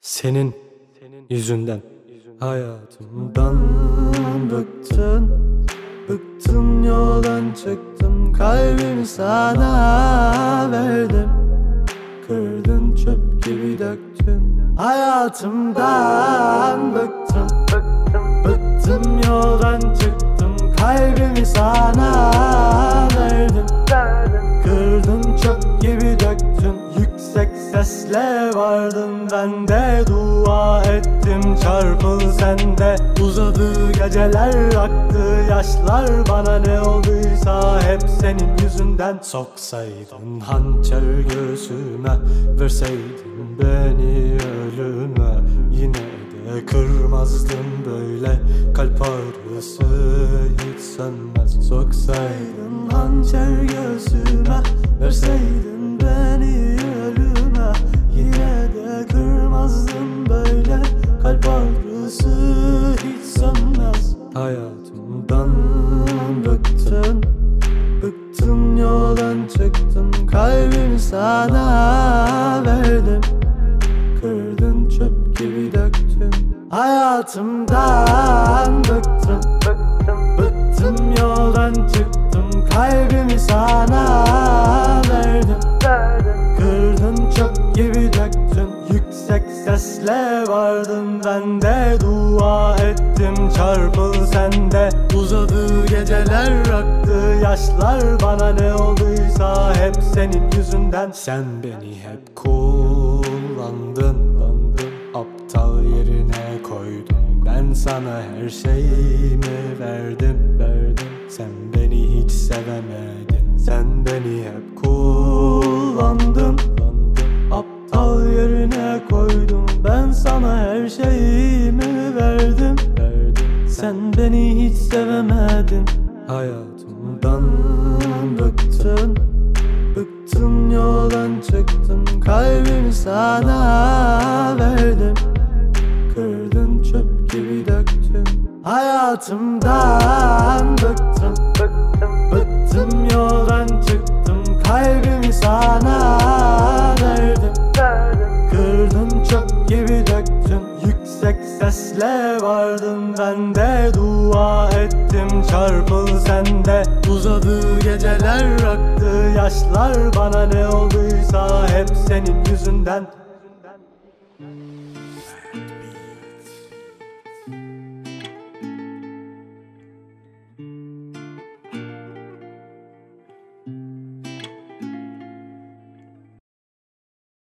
Senin yüzünden. Hayatımdan bıktın Bıktım yoldan çıktım kalbimi sana verdim Kırdın çöp gibi döktün. Hayatımdan bıktım Bıktım, yoldan çıktım kalbimi sana vardım ben de Dua ettim. Çarpıl sende Uzadı geceler aktı. Yaşlar Bana ne olduysa hep senin yüzünden. Soksaydın hançer göğsüme Verseydin beni ölüme. Yine de kırmazdım böyle Kalp ağrısı hiç sönmez. Soksaydın hançer göğsüme Verseydin çıktım Kalbimi sana verdim. Kırdın çöp gibi döktün. Hayatımdan bıktım Bıktım, bıktım. Yoldan çıktım Kalbimi sana verdim. Kırdın çöp gibi Yüksek sesle vardım ben de Dua ettim çarpıl sende. Uzadı geceler aktı yaşlar Bana ne olduysa hep senin yüzünden. Sen beni hep kullandın Aptal yerine koydun. Ben sana her şeyimi verdim verdim sevemedin. Hayatımdan bıktın. Bıktım yoldan çıktım Kalbimi sana verdim. Kırdın çöp gibi döktün. Hayatımdan bıktım Bıktım, bıktım yoldan çıktım Kalbimi sana Yüksek sesle vardım ben de. Dua ettim çarpıl sende. Uzadı geceler aktı yaşlar. Bana ne olduysa hep senin yüzünden